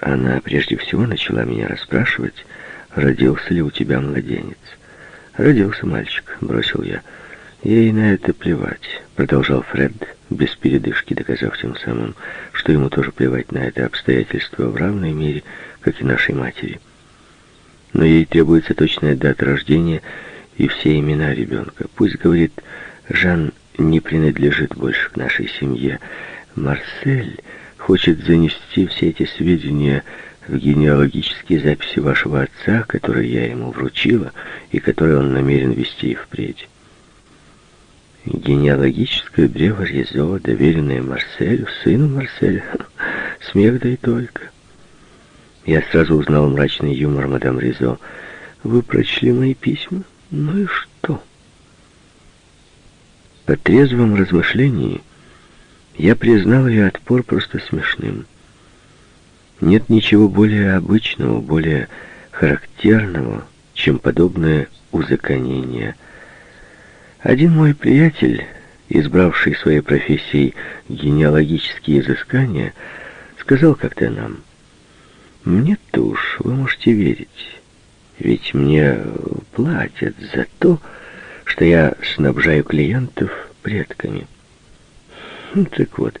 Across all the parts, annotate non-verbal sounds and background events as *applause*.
Она прежде всего начала меня расспрашивать, родился ли у тебя младенец. «Родился мальчик», — бросил я. «Ей на это плевать», — продолжал Фред, без передышки доказав тем самым, что ему тоже плевать на это обстоятельство в равной мере, как и нашей матери. Но ей требуется точная дата рождения и все имена ребенка. Пусть, говорит, Жан не принадлежит больше к нашей семье. Марсель хочет занести все эти сведения в генеалогические записи вашего отца, которые я ему вручила и которые он намерен вести впредь. Генеалогическое древо Ризо, доверенное Марселю, сыну Марселя, *laughs* смех да и только. Я сразу узнал мрачный юмор мадам Ризо. Вы прочли мои письма? Ну и что? По трезвом размышлении я признал ее отпор просто смешным. Нет ничего более обычного, более характерного, чем подобное узаконение. Один мой приятель, избравший своей профессией генеалогические изыскания, сказал как-то нам, «Мне-то уж вы можете верить, ведь мне платят за то, что я снабжаю клиентов предками. Ну, так вот,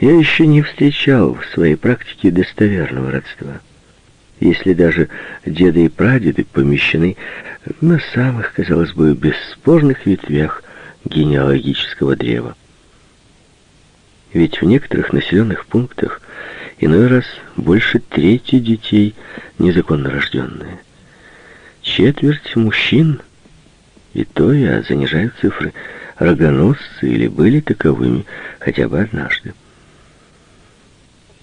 я еще не встречал в своей практике достоверного родства. Если даже деды и прадеды помещены на самых, казалось бы, бесспорных ветвях генеалогического древа. Ведь в некоторых населенных пунктах иной раз больше трети детей незаконно рожденные. Четверть мужчин — и то я занижаю цифры. Рогоносцы или были таковыми хотя бы однажды.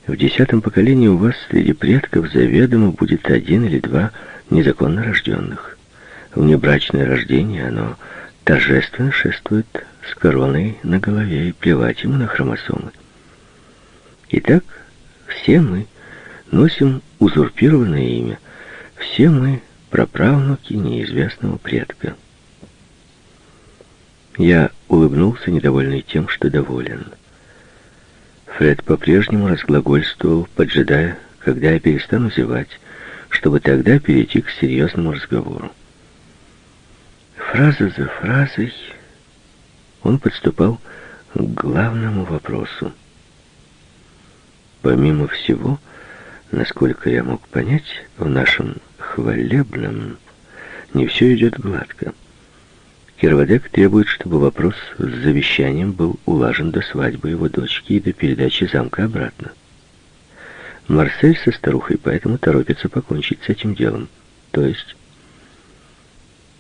В десятом поколении у вас среди предков заведомо будет один или два незаконно рожденных. Внебрачное рождение, оно торжественно шествует с короной на голове и плевать ему на хромосомы. Итак, все мы носим узурпированное имя, все мы праправнуки неизвестного предка. Я улыбнулся, недовольный тем, что доволен. Фред по-прежнему разглагольствовал, поджидая, когда я перестану зевать, чтобы тогда перейти к серьезному разговору. Фраза за фразой он подступал к главному вопросу. Помимо всего, насколько я мог понять, в нашем хвалебном не все идет гладко. Кирвадек требует, чтобы вопрос с завещанием был улажен до свадьбы его дочки и до передачи замка обратно. Марсель со старухой поэтому торопится покончить с этим делом. То есть...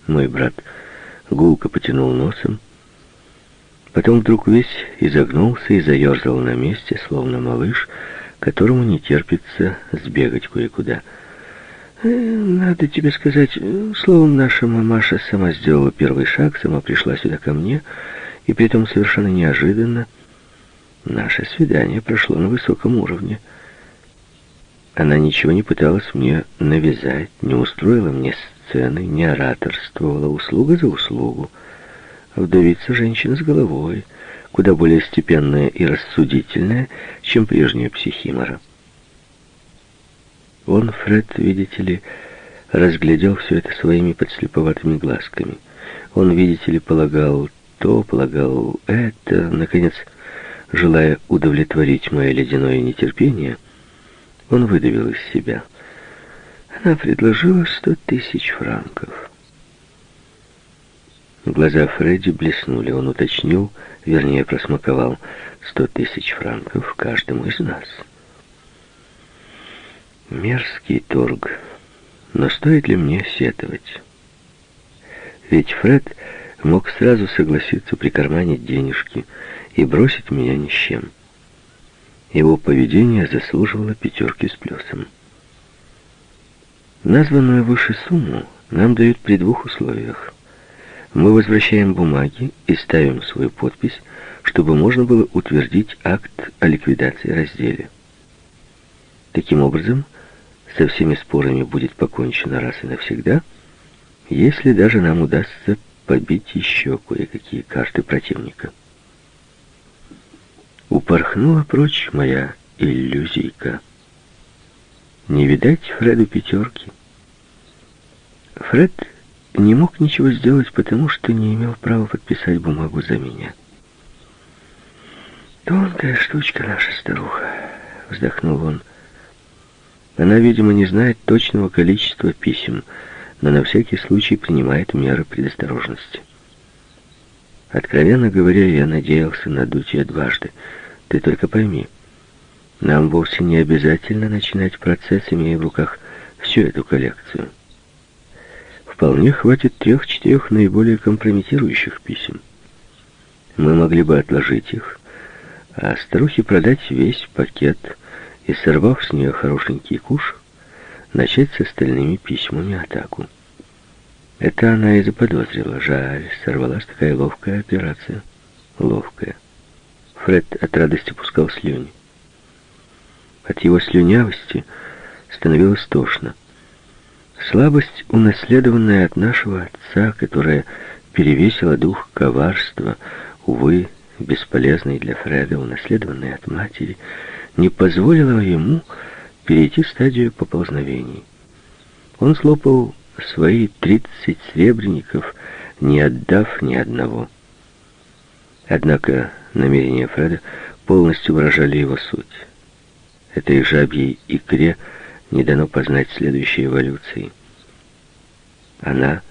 Мой брат гулко потянул носом, потом вдруг весь изогнулся и заерзал на месте, словно малыш, которому не терпится сбегать кое-куда — надо тебе сказать, словом, наша мамаша сама сделала первый шаг, сама пришла сюда ко мне, и при этом совершенно неожиданно наше свидание прошло на высоком уровне. Она ничего не пыталась мне навязать, не устроила мне сцены, не ораторствовала, услуга за услугу. Вдовица женщина с головой, куда более степенная и рассудительная, чем прежняя психимора. Он, Фред, видите ли, разглядел все это своими подслеповатыми глазками. Он, видите ли, полагал то, полагал это. Наконец, желая удовлетворить мое ледяное нетерпение, он выдавил из себя. Она предложила сто тысяч франков. Глаза Фредди блеснули. Он уточнил, вернее, просмаковал сто тысяч франков каждому из нас. Мерзкий торг. Но стоит ли мне сетовать? Ведь Фред мог сразу согласиться прикарманить денежки и бросить меня ни с чем. Его поведение заслуживало пятерки с плюсом. Названную выше сумму нам дают при двух условиях. Мы возвращаем бумаги и ставим свою подпись, чтобы можно было утвердить акт о ликвидации разделе. Таким образом, со всеми спорами будет покончено раз и навсегда, если даже нам удастся побить еще кое-какие карты противника. Упорхнула прочь моя иллюзийка. Не видать Фреду пятерки. Фред не мог ничего сделать, потому что не имел права подписать бумагу за меня. «Тонкая штучка наша старуха», — вздохнул он. «Она, видимо, не знает точного количества писем, но на всякий случай принимает меры предосторожности». Откровенно говоря, я надеялся надуть ее дважды. Ты только пойми, нам вовсе не обязательно начинать процесс, имея в руках всю эту коллекцию. Вполне хватит трех-четырех наиболее компрометирующих писем. Мы могли бы отложить их, а старухе продать весь пакет и, сорвав с нее хорошенький куш, начать с остальными письмами атаку. Это она и заподозрила. Жаль, сорвалась такая ловкая операция. Ловкая. Фред от радости пускал слюни. От его слюнявости становилось тошно. Слабость, унаследованная от нашего отца, которая перевесила дух коварства, увы, бесполезный для Фреда, унаследованный от матери, не позволила ему перейти стадию поползновений. Он слопал свои тридцать сребреников, не отдав ни одного. Однако намерения Фреда полностью выражали его суть. Этой жабьей икре не дано познать следующей эволюции. Она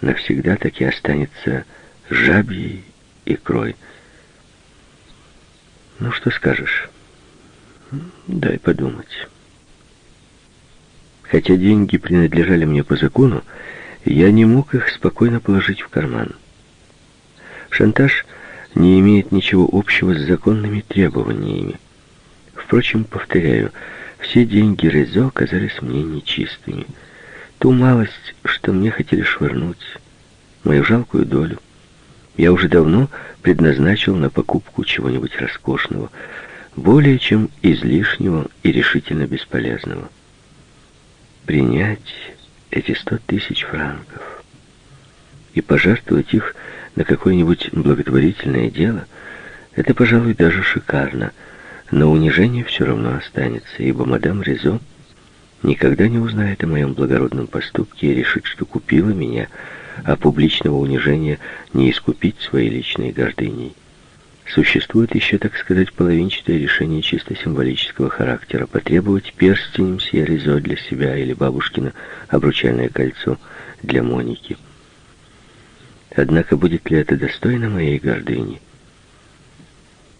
навсегда таки останется жабьей икрой. Ну, что скажешь? Дай подумать. Хотя деньги принадлежали мне по закону, я не мог их спокойно положить в карман. Шантаж не имеет ничего общего с законными требованиями. Впрочем, повторяю, все деньги Резо оказались мне нечистыми. Ту малость, что мне хотели швырнуть, мою жалкую долю, я уже давно предназначил на покупку чего-нибудь роскошного, более чем излишнего и решительно бесполезного принять эти сто тысяч франков и пожертвовать их на какое-нибудь благотворительное дело, это, пожалуй, даже шикарно, но унижение все равно останется, ибо мадам Резо никогда не узнает о моем благородном поступке и решит, что купила меня, а публичного унижения не искупить своей личной гордыней. Существует еще, так сказать, половинчатое решение чисто символического характера. Потребовать перстень мсье Ризо для себя или бабушкина обручальное кольцо для Моники. Однако будет ли это достойно моей гордыни?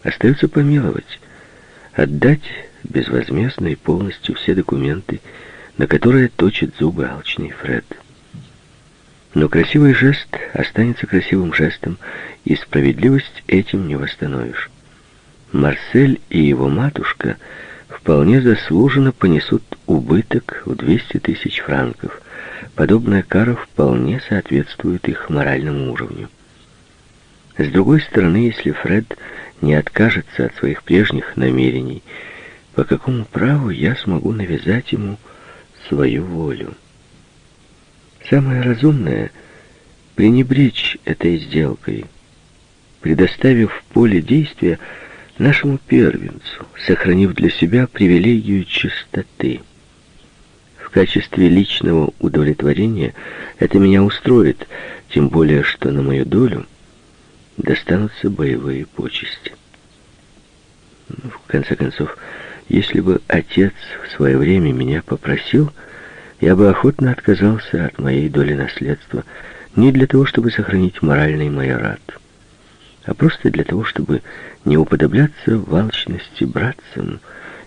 Остается помиловать, отдать безвозмездно и полностью все документы, на которые точит зубы алчный Фред. Но красивый жест останется красивым жестом, и справедливость этим не восстановишь. Марсель и его матушка вполне заслуженно понесут убыток в 200 тысяч франков. Подобная кара вполне соответствует их моральному уровню. С другой стороны, если Фред не откажется от своих прежних намерений, по какому праву я смогу навязать ему свою волю? Самое разумное — пренебречь этой сделкой, предоставив поле действия нашему первенцу, сохранив для себя привилегию чистоты. В качестве личного удовлетворения это меня устроит, тем более, что на мою долю достанутся боевые почести. Ну, в конце концов, если бы отец в свое время меня попросил я бы охотно отказался от моей доли наследства не для того, чтобы сохранить моральный майорат, а просто для того, чтобы не уподобляться в алчности братцам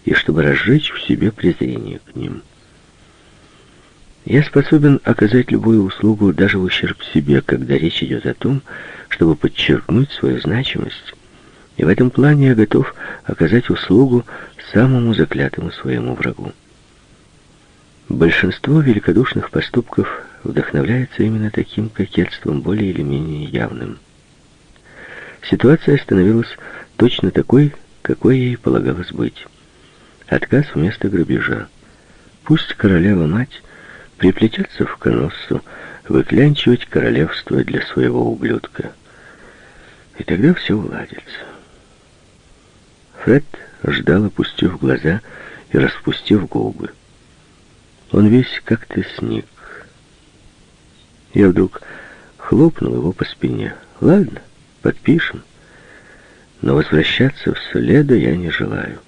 и чтобы разжечь в себе презрение к ним. Я способен оказать любую услугу даже в ущерб себе, когда речь идет о том, чтобы подчеркнуть свою значимость, и в этом плане я готов оказать услугу самому заклятому своему врагу. Большинство великодушных поступков вдохновляется именно таким кокетством, более или менее явным. Ситуация становилась точно такой, какой ей полагалось быть. Отказ вместо грабежа. Пусть королева-мать приплетется в коноссу, выклянчивать королевство для своего ублюдка. И тогда все уладится. Фред ждал, опустив глаза и распустив губы. Он весь как-то сник. Я вдруг хлопнул его по спине. Ладно, подпишем. Но возвращаться в Соледо я не желаю.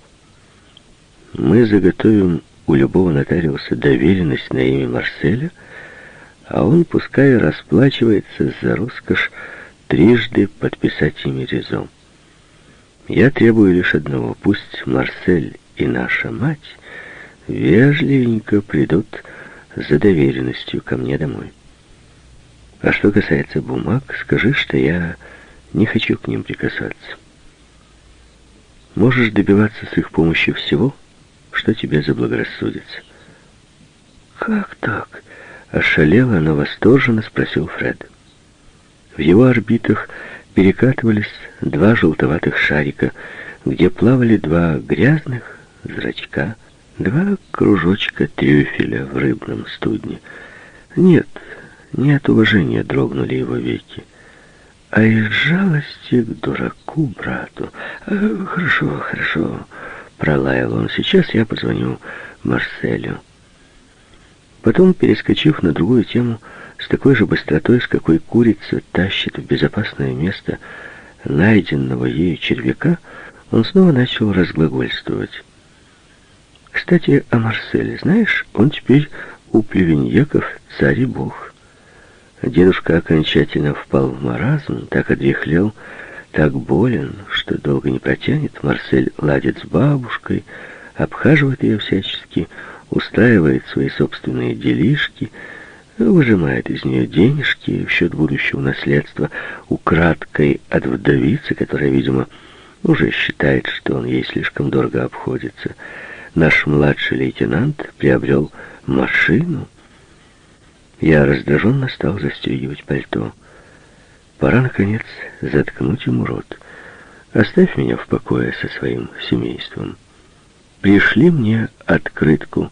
Мы заготовим у любого нотариуса доверенность на имя Марселя, а он пускай расплачивается за роскошь трижды подписать имя Резо. Я требую лишь одного. Пусть Марсель и наша мать вежливенько придут за доверенностью ко мне домой. А что касается бумаг, скажи, что я не хочу к ним прикасаться. Можешь добиваться с их помощью всего, что тебе заблагорассудится. «Как так?» — ошалело, но восторженно спросил Фред. В его орбитах перекатывались два желтоватых шарика, где плавали два грязных зрачка, два кружочка трюфеля в рыбном студне. Нет, не от уважения дрогнули его веки, а из жалости к дураку брату. «А, «Хорошо, хорошо», — пролаял он, — «сейчас я позвоню Марселю». Потом, перескочив на другую тему, с такой же быстротой, с какой курица тащит в безопасное место найденного ею червяка, он снова начал разглагольствовать. «Кстати, о Марселе. Знаешь, он теперь у плевеньеков царь и бог». Дедушка окончательно впал в маразм, так одряхлел, так болен, что долго не протянет. Марсель ладит с бабушкой, обхаживает ее всячески, устраивает свои собственные делишки, выжимает из нее денежки в счет будущего наследства, украдкой от вдовицы, которая, видимо, уже считает, что он ей слишком дорого обходится. Наш младший лейтенант приобрел машину. Я раздраженно стал застегивать пальто. Пора, наконец, заткнуть ему рот. Оставь меня в покое со своим семейством. Пришли мне открытку.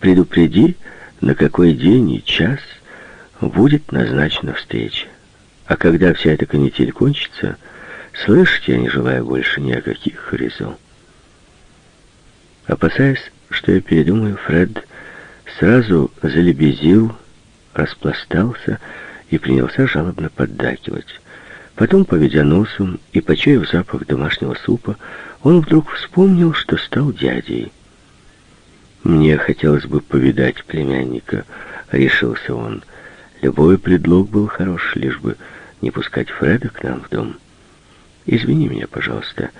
Предупреди, на какой день и час будет назначена встреча. А когда вся эта канитель кончится, слышать я не желаю больше ни о каких резон. Опасаясь, что я передумаю, Фред сразу залебезил, распластался и принялся жалобно поддакивать. Потом, поведя носом и почуяв запах домашнего супа, он вдруг вспомнил, что стал дядей. «Мне хотелось бы повидать племянника», — решился он. Любой предлог был хорош, лишь бы не пускать Фреда к нам в дом. «Извини меня, пожалуйста,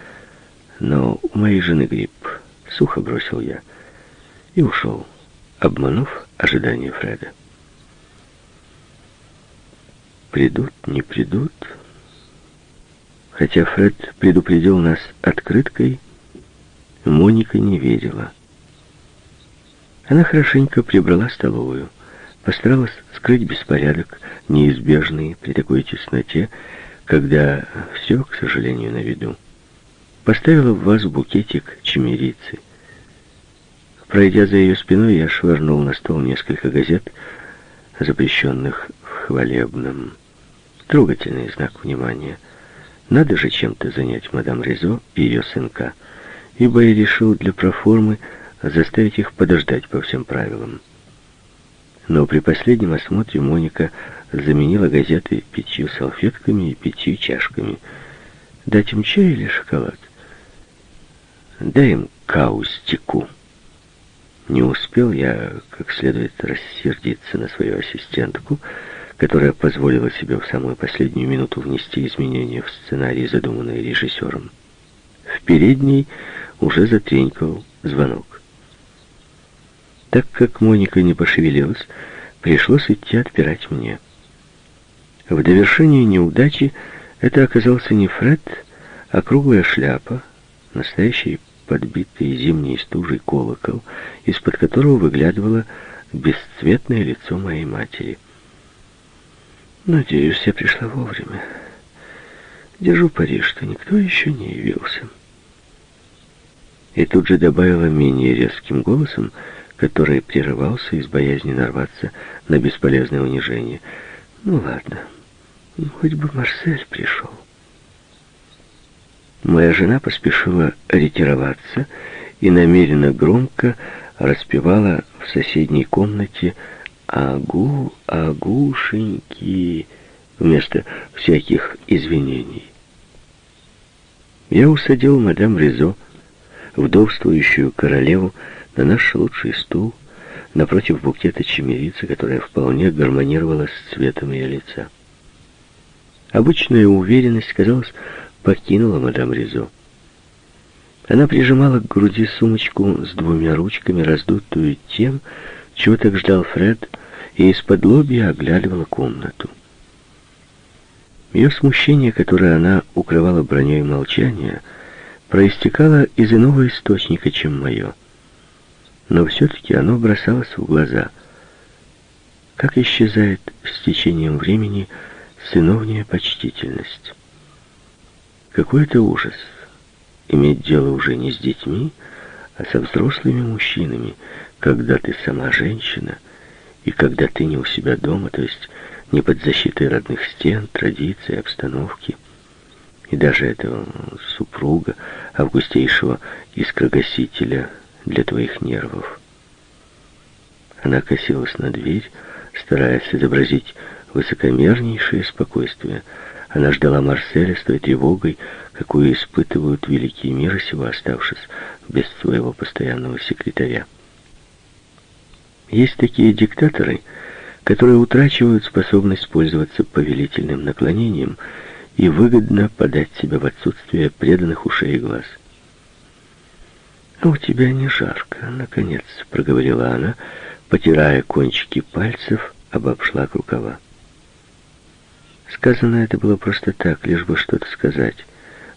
но у моей жены грипп», — сухо бросил я и ушел, обманув ожидания Фреда. «Придут, не придут...» Хотя Фред предупредил нас открыткой, Моника не верила. Она хорошенько прибрала столовую, постаралась скрыть беспорядок, неизбежный при такой тесноте, когда все, к сожалению, на виду. Поставила в вазу букетик чемерицы. Пройдя за ее спиной, я швырнул на стол несколько газет, запрещенных в хвалебном. Трогательный знак внимания — надо же чем-то занять мадам Ризо и ее сынка, ибо я решил для проформы заставить их подождать по всем правилам. Но при последнем осмотре Моника заменила газеты пятью салфетками и пятью чашками. Дать им чай или шоколад? Дай им каустику. Не успел я как следует рассердиться на свою ассистентку, которая позволила себе в самую последнюю минуту внести изменения в сценарий, задуманный режиссером. В передней уже затренькал звонок. Так как Моника не пошевелилась, пришлось идти отпирать мне. В довершении неудачи это оказался не Фред, а круглая шляпа, настоящий подбитый зимней стужей колокол, из-под которого выглядывало бесцветное лицо моей матери. Надеюсь, я пришла вовремя. Держу пари, что никто еще не явился. И тут же добавила менее резким голосом, который прерывался из боязни нарваться на бесполезное унижение. Ну ладно, хоть бы Марсель пришел. Моя жена поспешила ретироваться и намеренно громко распевала в соседней комнате «Агу, агушеньки» вместо всяких извинений. Я усадил мадам Ризо, вдовствующую королеву, на наш лучший стул, напротив букета чемерицы, которая вполне гармонировала с цветом ее лица. Обычная уверенность, казалось, покинула мадам Ризо. Она прижимала к груди сумочку с двумя ручками, раздутую тем, чего так ждал Фред, и из-под лобья оглядывала комнату. Ее смущение, которое она укрывала броней молчания, проистекало из иного источника, чем мое. Но все-таки оно бросалось в глаза. Как исчезает с течением времени сыновняя почтительность. Какой это ужас иметь дело уже не с детьми, а со взрослыми мужчинами, когда ты сама женщина, и когда ты не у себя дома, то есть не под защитой родных стен, традиций, обстановки, и даже этого супруга, августейшего искрогасителя для твоих нервов. Она косилась на дверь, стараясь изобразить высокомернейшее спокойствие. Она ждала Марселя с той тревогой, какую испытывают великие мира сего, оставшись без своего постоянного секретаря. Есть такие диктаторы, которые утрачивают способность пользоваться повелительным наклонением и выгодно подать себя в отсутствие преданных ушей и глаз. «А у тебя не жарко», — наконец проговорила она, потирая кончики пальцев об обшлаг рукава. Сказано это было просто так, лишь бы что-то сказать.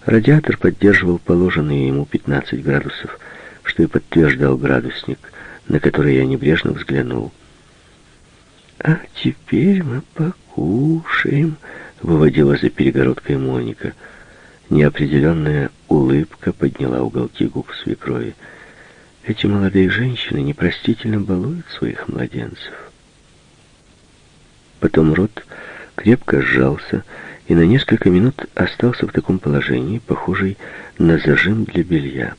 Радиатор поддерживал положенные ему 15 градусов, что и подтверждал градусник, на который я небрежно взглянул. «А теперь мы покушаем», — выводила за перегородкой Моника. Неопределенная улыбка подняла уголки губ свекрови. Эти молодые женщины непростительно балуют своих младенцев. Потом рот крепко сжался, и на несколько минут остался в таком положении, похожий на зажим для белья.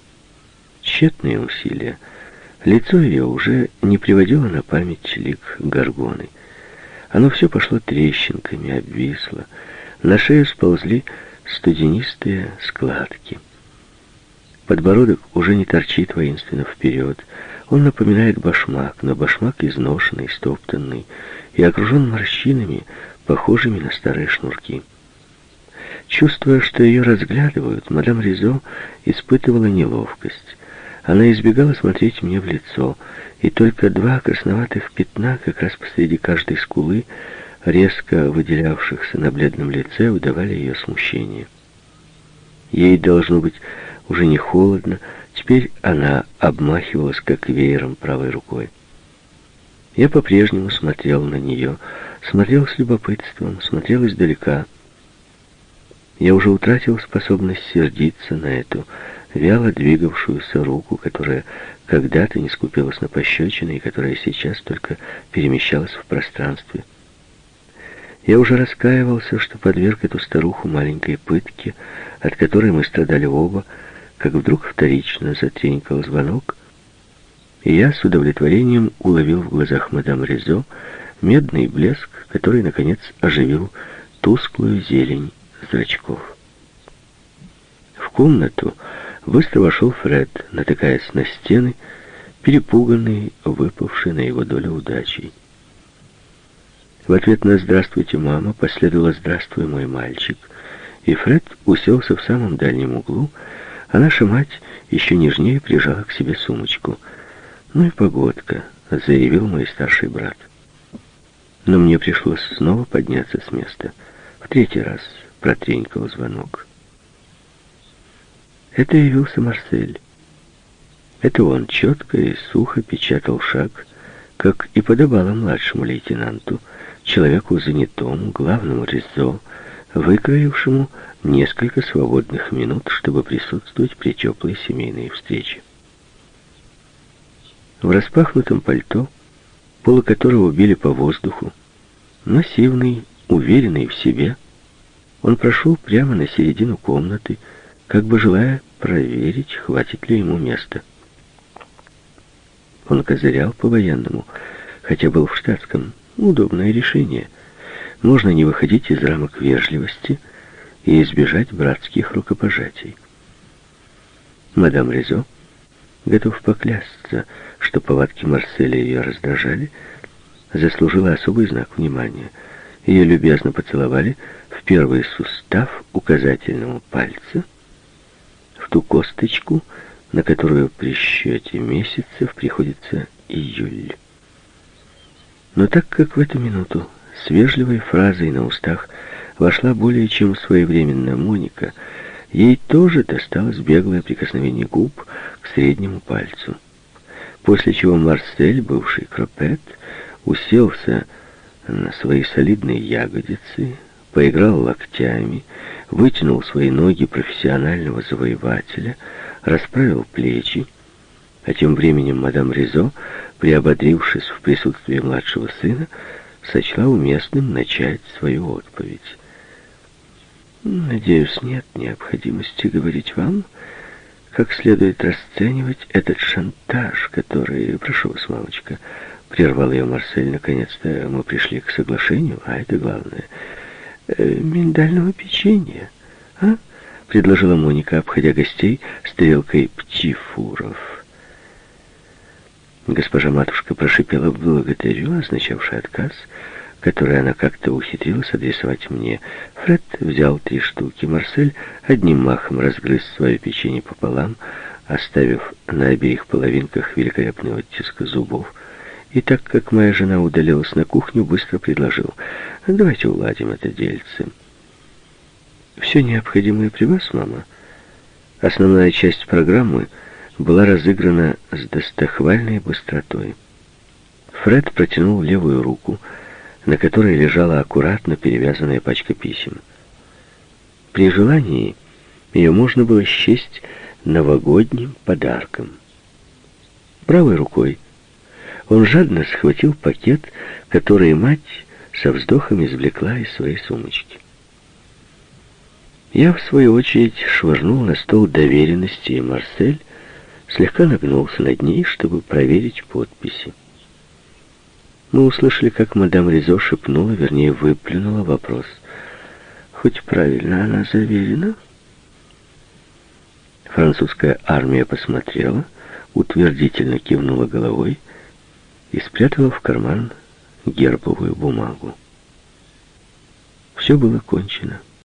Тщетные усилия. Лицо ее уже не приводило на память лик горгоны. Оно все пошло трещинками, обвисло. На шею сползли студенистые складки. Подбородок уже не торчит воинственно вперед. Он напоминает башмак, но башмак изношенный, стоптанный и окружен морщинами, похожими на старые шнурки. Чувствуя, что ее разглядывают, мадам Ризо испытывала неловкость. Она избегала смотреть мне в лицо, и только два красноватых пятна как раз посреди каждой скулы, резко выделявшихся на бледном лице, выдавали ее смущение. Ей, должно быть, уже не холодно, теперь она обмахивалась как веером правой рукой. Я по-прежнему смотрел на нее, смотрел с любопытством, смотрел издалека, я уже утратил способность сердиться на эту вяло двигавшуюся руку, которая когда-то не скупилась на пощечины и которая сейчас только перемещалась в пространстве. Я уже раскаивался, что подверг эту старуху маленькой пытке, от которой мы страдали оба, как вдруг вторично затренькал звонок, и я с удовлетворением уловил в глазах мадам Ризо медный блеск, который, наконец, оживил тусклую зелень зрачков. В комнату быстро вошел Фред, натыкаясь на стены, перепуганный, выпавший на его долю удачей. В ответ на «Здравствуйте, мама» последовало «Здравствуй, мой мальчик», и Фред уселся в самом дальнем углу, а наша мать еще нежнее прижала к себе сумочку. «Ну и погодка», — заявил мой старший брат. Но мне пришлось снова подняться с места. В третий раз — протренькал звонок. Это явился Марсель. Это он четко и сухо печатал шаг, как и подобало младшему лейтенанту, человеку занятому, главному резо, выкроившему несколько свободных минут, чтобы присутствовать при теплой семейной встрече. В распахнутом пальто, полы которого били по воздуху, массивный, уверенный в себе, он прошел прямо на середину комнаты, как бы желая проверить, хватит ли ему места. Он козырял по-военному, хотя был в штатском. Удобное решение. Можно не выходить из рамок вежливости и избежать братских рукопожатий. Мадам Резо, готов поклясться, что повадки Марселя ее раздражали, заслужила особый знак внимания. Ее любезно поцеловали в первый сустав указательного пальца, в ту косточку, на которую при счете месяцев приходится июль. Но так как в эту минуту с вежливой фразой на устах вошла более чем своевременно Моника, ей тоже досталось беглое прикосновение губ к среднему пальцу. После чего Марсель, бывший кропет, уселся на свои солидные ягодицы, поиграл локтями, вытянул свои ноги профессионального завоевателя, расправил плечи, а тем временем мадам Ризо, приободрившись в присутствии младшего сына, сочла уместным начать свою отповедь. «Надеюсь, нет необходимости говорить вам, как следует расценивать этот шантаж, который... Прошу вас, мамочка, прервал ее Марсель, наконец-то мы пришли к соглашению, а это главное. Э, миндального печенья, а?» — предложила Моника, обходя гостей стрелкой птифуров. Госпожа матушка прошипела «благодарю», означавший отказ, который она как-то ухитрилась адресовать мне. Фред взял три штуки. Марсель одним махом разгрыз свое печенье пополам, оставив на обеих половинках великолепный оттиск зубов. И так как моя жена удалилась на кухню, быстро предложил, «Давайте уладим это дельце». «Все необходимое при вас, мама?» Основная часть программы была разыграна с достохвальной быстротой. Фред протянул левую руку, на которой лежала аккуратно перевязанная пачка писем. При желании ее можно было счесть новогодним подарком. Правой рукой он жадно схватил пакет, который мать со вздохом извлекла из своей сумочки. Я, в свою очередь, швырнул на стол доверенности, и Марсель слегка нагнулся над ней, чтобы проверить подписи. Мы услышали, как мадам Ризо шепнула, вернее, выплюнула вопрос. «Хоть правильно она заверена?» Французская армия посмотрела, утвердительно кивнула головой и спрятала в карман гербовую бумагу. Все было кончено.